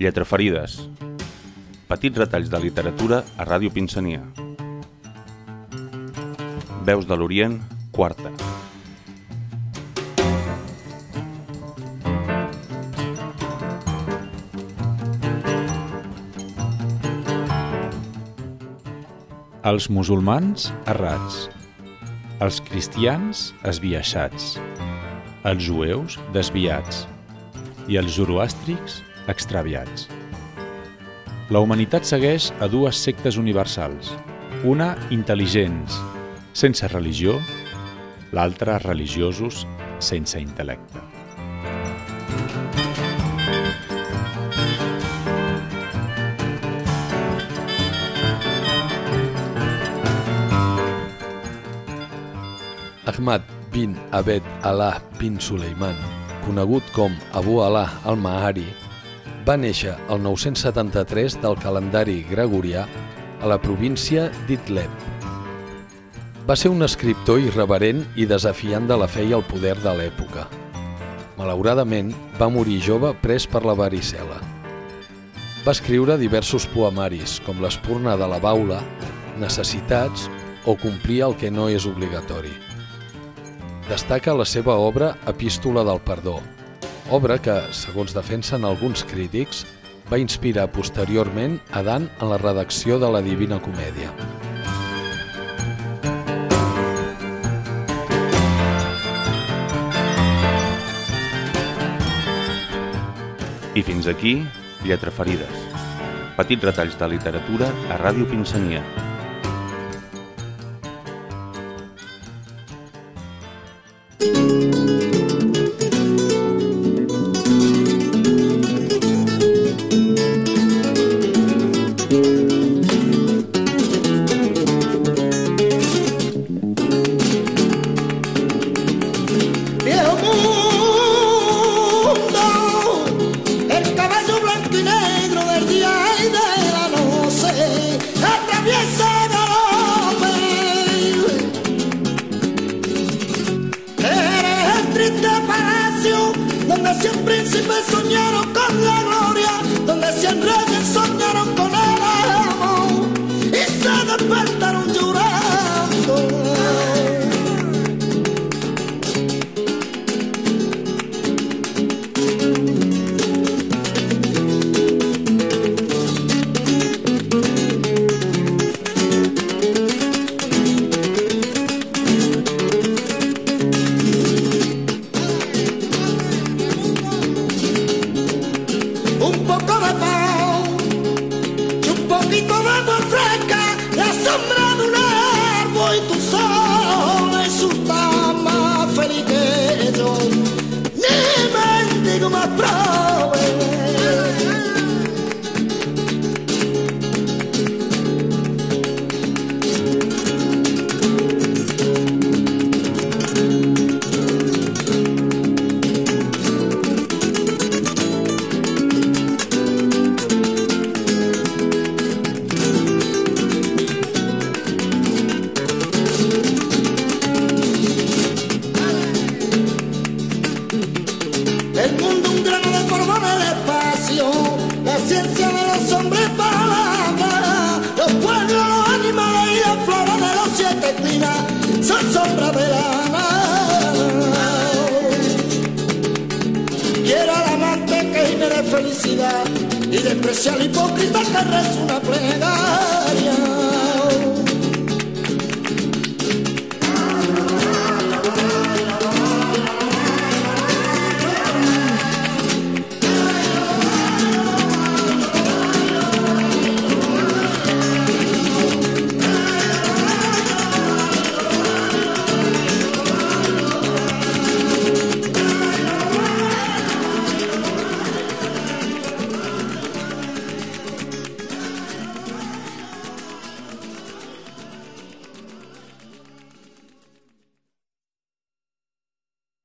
Lletraferides. Petits retalls de literatura a Ràdio Pinsania. Veus de l'Orient, quarta. Els musulmans errats, els cristians esbiaixats, els jueus desviats i els zoroàstrics extraviats. La humanitat segueix a dues sectes universals, una intel·ligents, sense religió, l'altra religiosos sense intel·lecte. Ahmad bin Abed Allah bin Suleiman, conegut com Abu Allah al-Mahari, va néixer el 973 del calendari gregorià a la província d'Idleb. Va ser un escriptor irreverent i desafiant de la fe i el poder de l'època. Malauradament, va morir jove pres per la varicela. Va escriure diversos poemaris, com l'Espurna de la Baula, Necessitats o Complir el que no és obligatori destaca la seva obra Epístola del Perdó, obra que, segons defensen alguns crítics, va inspirar posteriorment a Dan en la redacció de la Divina Comèdia. I fins aquí, Lletra Ferides. Petits retalls de literatura a Ràdio Pinsania. Donde cien príncipes soñaron con la gloria, donde cien poco de pan y un poquito de agua fresca, la sombra ciencia de los hombres palabras, los pueblos, los animales y las flores de los siete climas son sombras de la nada. Quiero al amante que me dé felicidad y desprecio al hipócrita que reza una plega.